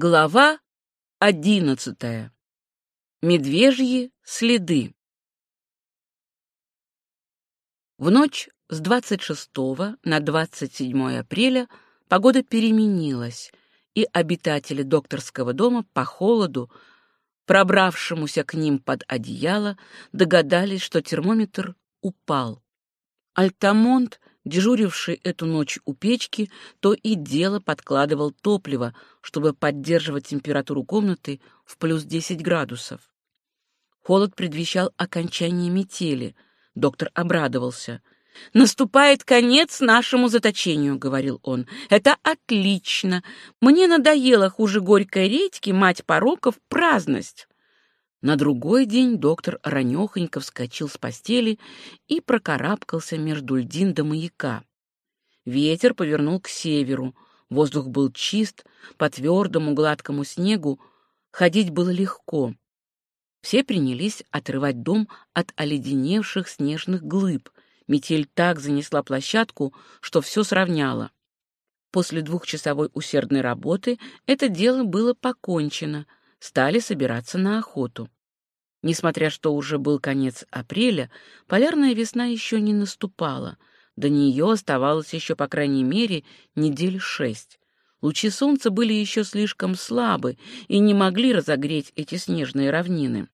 Глава одиннадцатая. Медвежьи следы. В ночь с 26 на 27 апреля погода переменилась, и обитатели докторского дома по холоду, пробравшемуся к ним под одеяло, догадались, что термометр упал. Альтамонт дежуривший эту ночь у печки, то и дело подкладывал топливо, чтобы поддерживать температуру комнаты в плюс 10 градусов. Холод предвещал окончание метели. Доктор обрадовался. «Наступает конец нашему заточению», — говорил он. «Это отлично. Мне надоело хуже горькой редьки, мать пороков, праздность». На другой день доктор ранехонько вскочил с постели и прокарабкался между льдин до маяка. Ветер повернул к северу, воздух был чист, по твердому гладкому снегу ходить было легко. Все принялись отрывать дом от оледеневших снежных глыб. Метель так занесла площадку, что все сравняла. После двухчасовой усердной работы это дело было покончено — стали собираться на охоту. Несмотря что уже был конец апреля, полярная весна еще не наступала. До нее оставалось еще, по крайней мере, недель шесть. Лучи солнца были еще слишком слабы и не могли разогреть эти снежные равнины.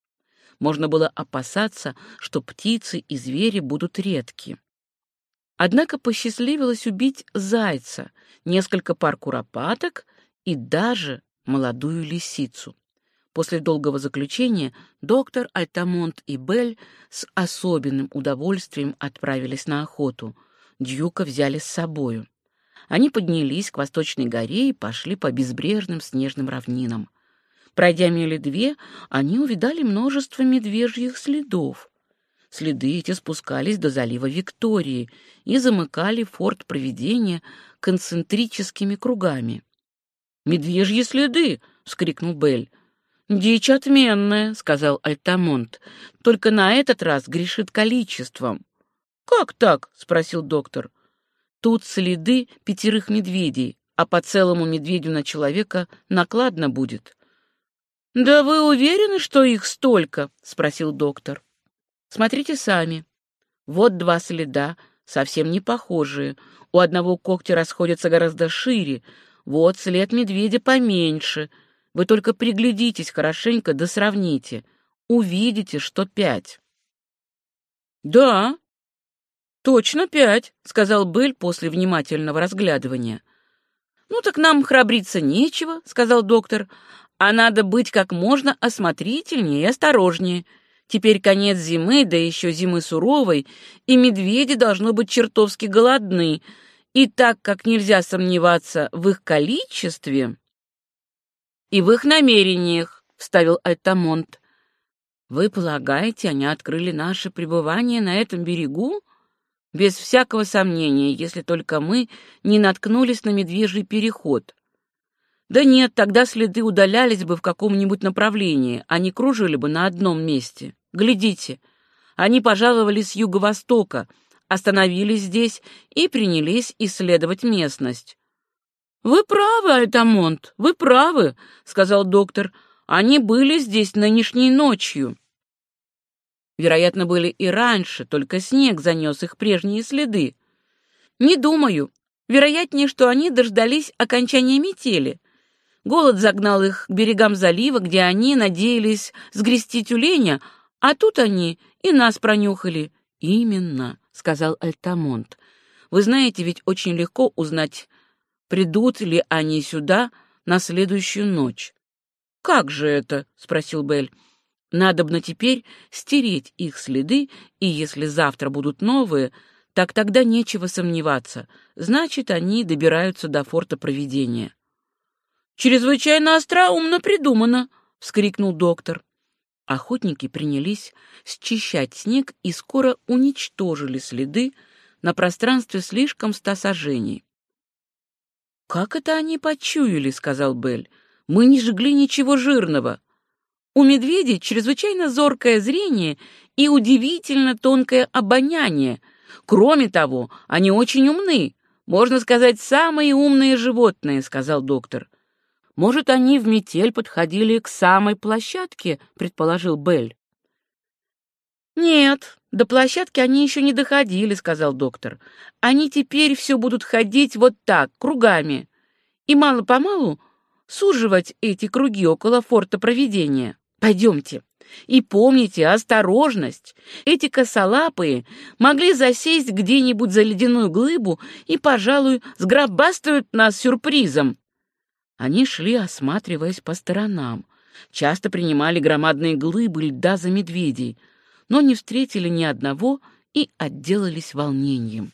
Можно было опасаться, что птицы и звери будут редки. Однако посчастливилось убить зайца, несколько пар куропаток и даже молодую лисицу. После долгого заключения доктор Альтамонт и Бель с особенным удовольствием отправились на охоту. Дьюка взяли с собою. Они поднялись к восточной горе и пошли по безбрежным снежным равнинам. Пройдя мили две, они увидали множество медвежьих следов. Следы эти спускались до залива Виктории и замыкали форт Провидения концентрическими кругами. «Медвежьи следы!» — вскрикнул Бель. «Дичь отменная», — сказал Альтамонт, — «только на этот раз грешит количеством». «Как так?» — спросил доктор. «Тут следы пятерых медведей, а по целому медведю на человека накладно будет». «Да вы уверены, что их столько?» — спросил доктор. «Смотрите сами. Вот два следа, совсем не похожие. У одного когти расходятся гораздо шире. Вот след медведя поменьше — вы только приглядитесь хорошенько да сравните. Увидите, что пять. Да, точно пять, сказал Бель после внимательного разглядывания. Ну так нам храбриться нечего, сказал доктор, а надо быть как можно осмотрительнее и осторожнее. Теперь конец зимы, да еще зимы суровой, и медведи должно быть чертовски голодны. И так как нельзя сомневаться в их количестве, и в их намерениях», — вставил Альтамонт. «Вы полагаете, они открыли наше пребывание на этом берегу?» «Без всякого сомнения, если только мы не наткнулись на медвежий переход». «Да нет, тогда следы удалялись бы в каком-нибудь направлении, они кружили бы на одном месте. Глядите, они пожаловали с юго-востока, остановились здесь и принялись исследовать местность. «Вы правы, Альтамонт, вы правы», — сказал доктор. «Они были здесь нынешней ночью». Вероятно, были и раньше, только снег занес их прежние следы. Не думаю. Вероятнее, что они дождались окончания метели. Голод загнал их к берегам залива, где они надеялись сгрести тюленя, а тут они и нас пронюхали. «Именно», — сказал Альтамонт. «Вы знаете, ведь очень легко узнать придут ли они сюда на следующую ночь. «Как же это?» — спросил Белль. «Надобно теперь стереть их следы, и если завтра будут новые, так тогда нечего сомневаться. Значит, они добираются до форта Провидения». «Чрезвычайно остроумно придумано!» — вскрикнул доктор. Охотники принялись счищать снег и скоро уничтожили следы на пространстве слишком ста сажений. «Как это они почуяли?» — сказал Белль. «Мы не жгли ничего жирного. У медведей чрезвычайно зоркое зрение и удивительно тонкое обоняние. Кроме того, они очень умны. Можно сказать, самые умные животные», — сказал доктор. Может, они в метель подходили к самой площадке, предположил Белль. Нет, до площадки они еще не доходили, сказал доктор. Они теперь все будут ходить вот так, кругами. И мало-помалу суживать эти круги около форта проведения. Пойдемте. И помните, осторожность. Эти косолапые могли засесть где-нибудь за ледяную глыбу и, пожалуй, сгробастают нас сюрпризом. Они шли, осматриваясь по сторонам. Часто принимали громадные глыбы льда за медведей, но не встретили ни одного и отделались волнением.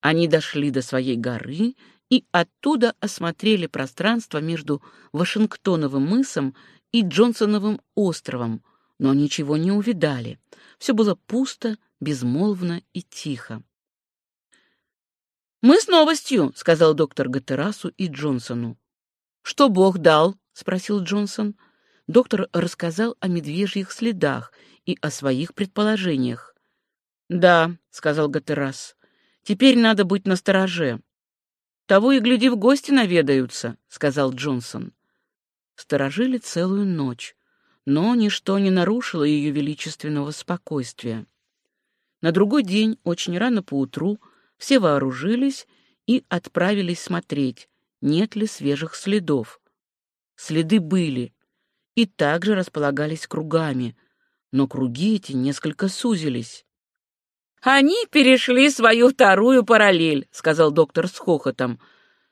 Они дошли до своей горы и оттуда осмотрели пространство между Вашингтоновым мысом и Джонсоновым островом, но ничего не увидали. Все было пусто, безмолвно и тихо. «Мы с новостью», — сказал доктор Гатерасу и Джонсону. «Что Бог дал?» — спросил Джонсон. Доктор рассказал о медвежьих следах и о своих предположениях. «Да», — сказал Гатерас, — «теперь надо быть настороже. Того и гляди, в гости наведаются, — сказал Джонсон. Сторожили целую ночь, но ничто не нарушило ее величественного спокойствия. На другой день, очень рано поутру, все вооружились и отправились смотреть, нет ли свежих следов. Следы были и также располагались кругами, но круги эти несколько сузились. «Они перешли свою вторую параллель», — сказал доктор с хохотом.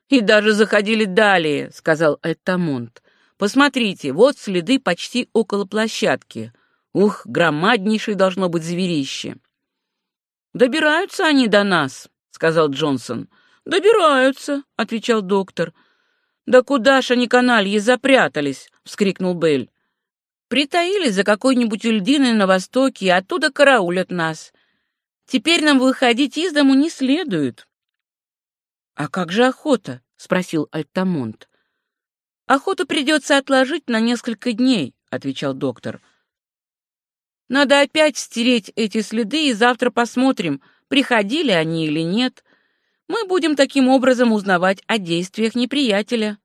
«И даже заходили далее», — сказал Эттамонт. «Посмотрите, вот следы почти около площадки. Ух, громаднейшее должно быть зверище». «Добираются они до нас», — сказал Джонсон. «Добираются», — отвечал доктор. «Да куда ж они канальи запрятались?» — вскрикнул Белль. «Притаились за какой-нибудь льдиной на востоке и оттуда караулят нас. Теперь нам выходить из дому не следует. — А как же охота? — спросил Альтамонт. — Охоту придется отложить на несколько дней, — отвечал доктор. — Надо опять стереть эти следы, и завтра посмотрим, приходили они или нет. Мы будем таким образом узнавать о действиях неприятеля.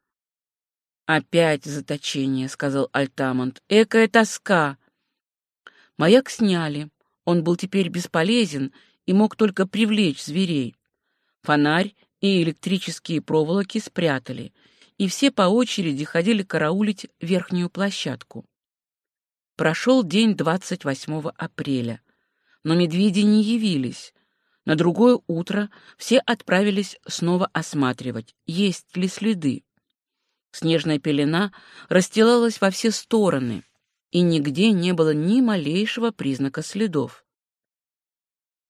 — Опять заточение, — сказал Альтамонт. — Экая тоска. Маяк сняли. Он был теперь бесполезен и мог только привлечь зверей. Фонарь и электрические проволоки спрятали, и все по очереди ходили караулить верхнюю площадку. Прошел день 28 апреля, но медведи не явились. На другое утро все отправились снова осматривать, есть ли следы. Снежная пелена расстилалась во все стороны — и нигде не было ни малейшего признака следов.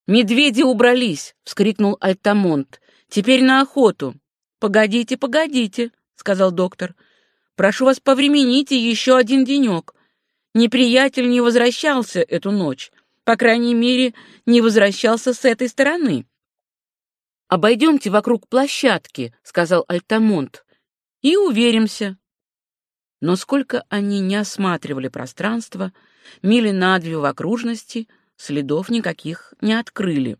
«Медведи убрались!» — вскрикнул Альтамонт. «Теперь на охоту!» «Погодите, погодите!» — сказал доктор. «Прошу вас, повремените еще один денек. Неприятель не возвращался эту ночь. По крайней мере, не возвращался с этой стороны». «Обойдемте вокруг площадки», — сказал Альтамонт, — «и уверимся». Но сколько они не осматривали пространство, мили на две в окружности, следов никаких не открыли.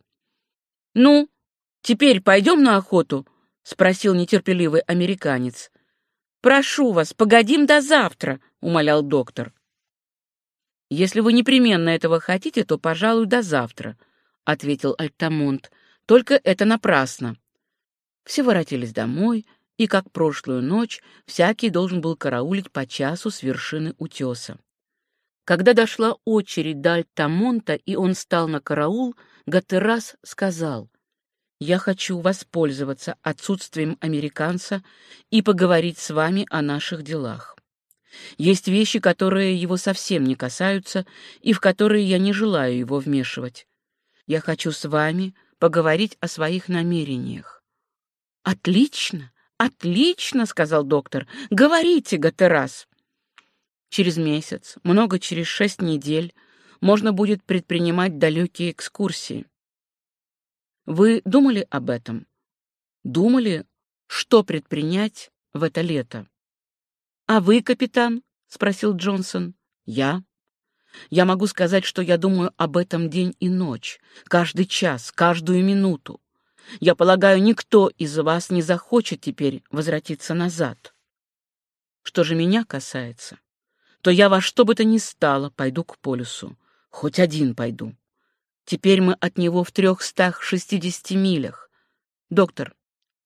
«Ну, теперь пойдем на охоту?» — спросил нетерпеливый американец. «Прошу вас, погодим до завтра», — умолял доктор. «Если вы непременно этого хотите, то, пожалуй, до завтра», — ответил Альтамонт. «Только это напрасно». Все воротились домой, и, как прошлую ночь, всякий должен был караулить по часу с вершины утеса. Когда дошла очередь до Альтамонта, и он стал на караул, Гатерас сказал, «Я хочу воспользоваться отсутствием американца и поговорить с вами о наших делах. Есть вещи, которые его совсем не касаются и в которые я не желаю его вмешивать. Я хочу с вами поговорить о своих намерениях». «Отлично! «Отлично», — сказал доктор. «Говорите, Гатерас». Через месяц, много через шесть недель, можно будет предпринимать далекие экскурсии. Вы думали об этом? Думали, что предпринять в это лето? А вы, капитан? спросил Джонсон. Я. Я могу сказать, что я думаю об этом день и ночь, каждый час, каждую минуту. Я полагаю, никто из вас не захочет теперь возвратиться назад. Что же меня касается, то я во что бы то ни стало пойду к полюсу. Хоть один пойду. Теперь мы от него в трехстах шестидесяти милях. Доктор,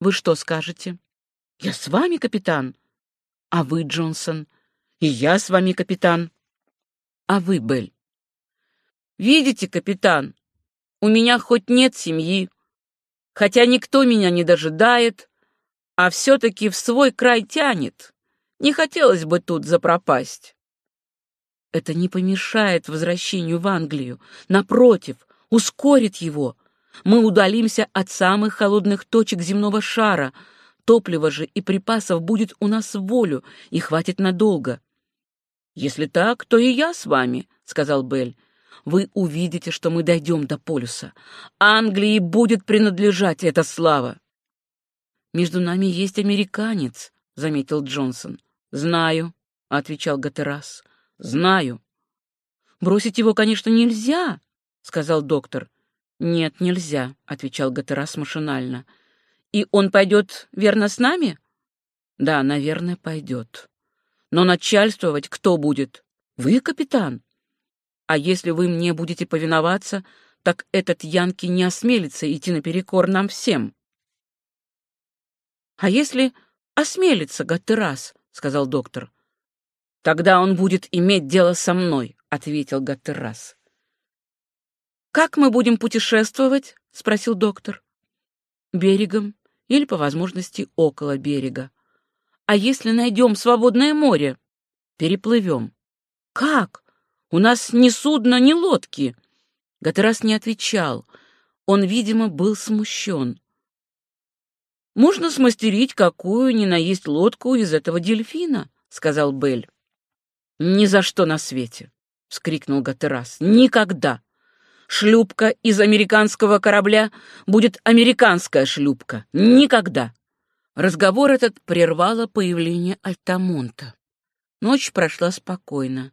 вы что скажете? Я с вами, капитан. А вы, Джонсон? И я с вами, капитан. А вы, Белль? Видите, капитан, у меня хоть нет семьи, хотя никто меня не дожидает, а все-таки в свой край тянет. Не хотелось бы тут запропасть. Это не помешает возвращению в Англию. Напротив, ускорит его. Мы удалимся от самых холодных точек земного шара. Топлива же и припасов будет у нас в волю и хватит надолго. «Если так, то и я с вами», — сказал Белль. «Вы увидите, что мы дойдем до полюса. Англии будет принадлежать эта слава». «Между нами есть американец», — заметил Джонсон. «Знаю», — отвечал Гатерас. «Знаю». «Бросить его, конечно, нельзя», — сказал доктор. «Нет, нельзя», — отвечал Гатерас машинально. «И он пойдет верно с нами?» «Да, наверное, пойдет. Но начальствовать кто будет? Вы, капитан? А если вы мне будете повиноваться, так этот Янки не осмелится идти наперекор нам всем». «А если осмелится Гатерас?» — сказал доктор. «Тогда он будет иметь дело со мной», — ответил Гаттерас. «Как мы будем путешествовать?» — спросил доктор. «Берегом или, по возможности, около берега. А если найдем свободное море? Переплывем». «Как? У нас ни судна, ни лодки». Гатерас не отвечал. Он, видимо, был смущен. «Можно смастерить какую ни на есть лодку из этого дельфина», — сказал Белль. «Ни за что на свете!» — вскрикнул Гатерас. «Никогда! Шлюпка из американского корабля будет американская шлюпка. Никогда. Разговор этот прервало появление Альтамонта. Ночь прошла спокойно.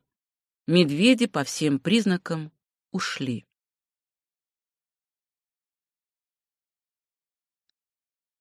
Медведи по всем признакам ушли.